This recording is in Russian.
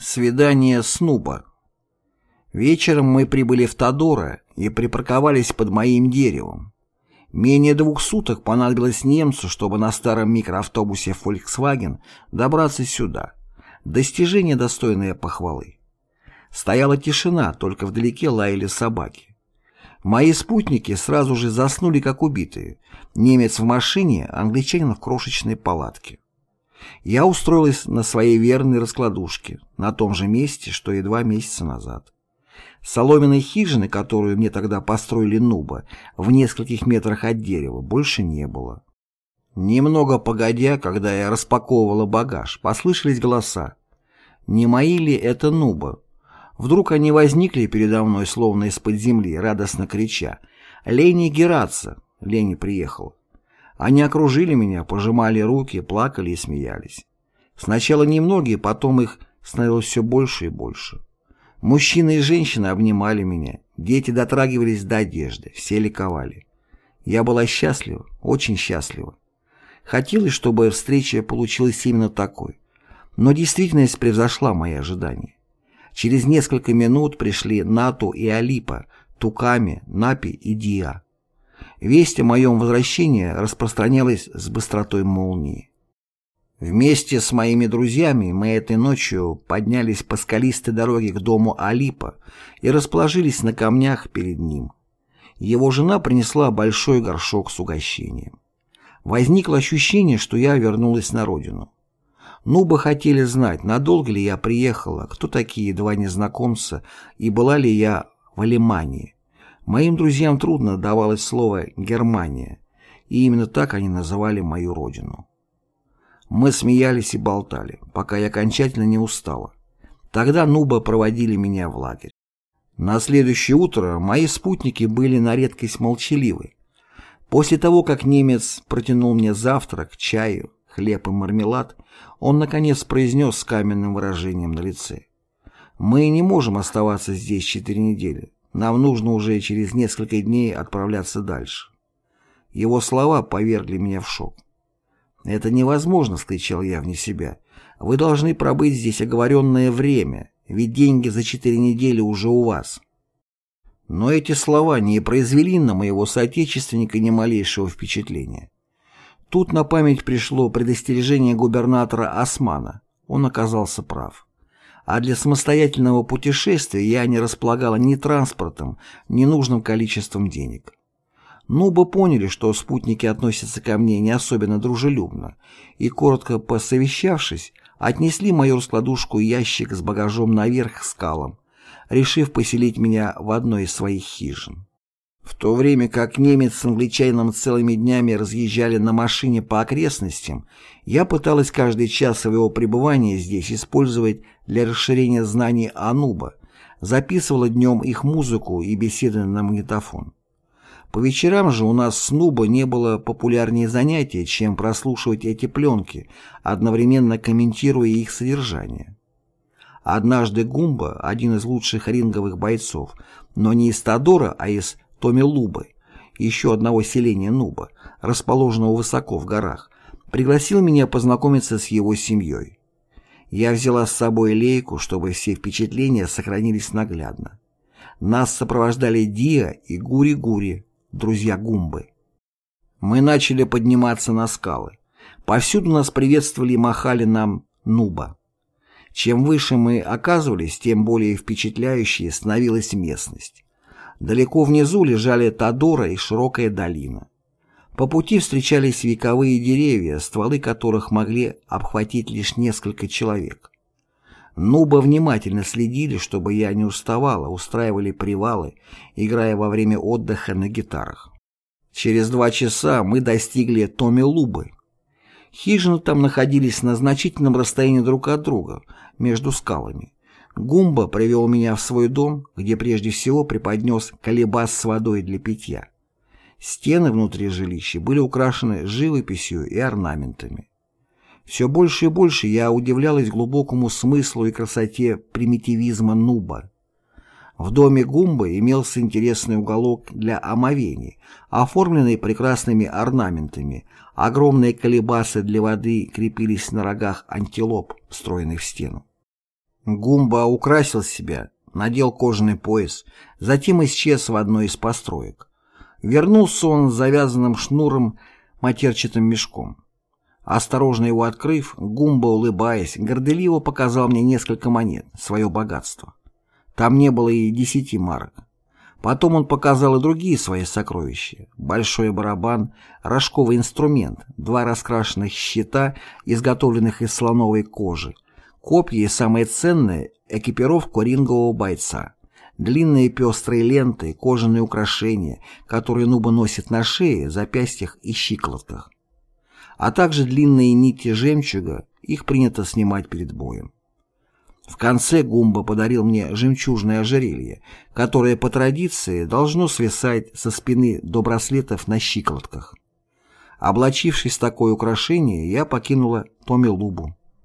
Свидание с Нуба. Вечером мы прибыли в Тодора и припарковались под моим деревом. Менее двух суток понадобилось немцу, чтобы на старом микроавтобусе Volkswagen добраться сюда. Достижение, достойное похвалы. Стояла тишина, только вдалеке лаяли собаки. Мои спутники сразу же заснули, как убитые. Немец в машине, англичанин в крошечной палатке. Я устроилась на своей верной раскладушке, на том же месте, что и два месяца назад. Соломенной хижины, которую мне тогда построили Нуба, в нескольких метрах от дерева, больше не было. Немного погодя, когда я распаковывала багаж, послышались голоса. Не мои ли это Нуба? Вдруг они возникли передо мной, словно из-под земли, радостно крича. «Лени Гераться!» Лени приехал. Они окружили меня, пожимали руки, плакали и смеялись. Сначала немногие, потом их становилось все больше и больше. Мужчины и женщины обнимали меня, дети дотрагивались до одежды, все ликовали. Я была счастлива, очень счастлива. Хотелось, чтобы встреча получилась именно такой. Но действительность превзошла мои ожидания. Через несколько минут пришли Нату и Алипа, Туками, Напи и Диа. Весть о моем возвращении распространялась с быстротой молнии. Вместе с моими друзьями мы этой ночью поднялись по скалистой дороге к дому Алипа и расположились на камнях перед ним. Его жена принесла большой горшок с угощением. Возникло ощущение, что я вернулась на родину. Ну бы хотели знать, надолго ли я приехала, кто такие два незнакомца и была ли я в Алимании. Моим друзьям трудно давалось слово «Германия», и именно так они называли мою родину. Мы смеялись и болтали, пока я окончательно не устала. Тогда Нуба проводили меня в лагерь. На следующее утро мои спутники были на редкость молчаливы. После того, как немец протянул мне завтрак, чаю, хлеб и мармелад, он, наконец, произнес с каменным выражением на лице. «Мы не можем оставаться здесь четыре недели. Нам нужно уже через несколько дней отправляться дальше. Его слова повергли меня в шок. «Это невозможно!» — скричал я вне себя. «Вы должны пробыть здесь оговоренное время, ведь деньги за четыре недели уже у вас». Но эти слова не произвели на моего соотечественника ни малейшего впечатления. Тут на память пришло предостережение губернатора Османа. Он оказался прав а для самостоятельного путешествия я не располагала ни транспортом, ни нужным количеством денег. Ну бы поняли, что спутники относятся ко мне не особенно дружелюбно, и, коротко посовещавшись, отнесли мою раскладушку ящик с багажом наверх скалам, решив поселить меня в одной из своих хижин. В то время как немец с англичанином целыми днями разъезжали на машине по окрестностям, я пыталась каждый час своего пребывания здесь использовать для расширения знаний Ануба, записывала днем их музыку и беседы на магнитофон. По вечерам же у нас с Нуба не было популярнее занятия, чем прослушивать эти пленки, одновременно комментируя их содержание. Однажды Гумба, один из лучших ринговых бойцов, но не из Тодора, а из Томи Лубы, еще одного селения Нуба, расположенного высоко в горах, пригласил меня познакомиться с его семьей. Я взяла с собой лейку, чтобы все впечатления сохранились наглядно. Нас сопровождали Диа и Гури-Гури, друзья Гумбы. Мы начали подниматься на скалы. Повсюду нас приветствовали и махали нам Нуба. Чем выше мы оказывались, тем более впечатляющей становилась местность. Далеко внизу лежали Тадора и широкая долина. По пути встречались вековые деревья, стволы которых могли обхватить лишь несколько человек. Нуба внимательно следили, чтобы я не уставала, устраивали привалы, играя во время отдыха на гитарах. Через два часа мы достигли Томи-Лубы. Хижины там находились на значительном расстоянии друг от друга, между скалами. Гумба привел меня в свой дом, где прежде всего преподнес колебас с водой для питья. Стены внутри жилища были украшены живописью и орнаментами. Все больше и больше я удивлялась глубокому смыслу и красоте примитивизма Нуба. В доме Гумба имелся интересный уголок для омовений, оформленный прекрасными орнаментами. Огромные колебасы для воды крепились на рогах антилоп, встроенных в стену. Гумба украсил себя, надел кожаный пояс, затем исчез в одной из построек. Вернулся он с завязанным шнуром матерчатым мешком. Осторожно его открыв, Гумба, улыбаясь, горделиво показал мне несколько монет, свое богатство. Там не было и десяти марок. Потом он показал и другие свои сокровища. Большой барабан, рожковый инструмент, два раскрашенных щита, изготовленных из слоновой кожи, копья и, самое ценное, экипировку рингового бойца. Длинные пестрые ленты, кожаные украшения, которые Нуба носит на шее, запястьях и щиколотках. А также длинные нити жемчуга, их принято снимать перед боем. В конце Гумба подарил мне жемчужное ожерелье, которое по традиции должно свисать со спины до браслетов на щиколотках. Облачившись в такое украшение, я покинула Томилубу.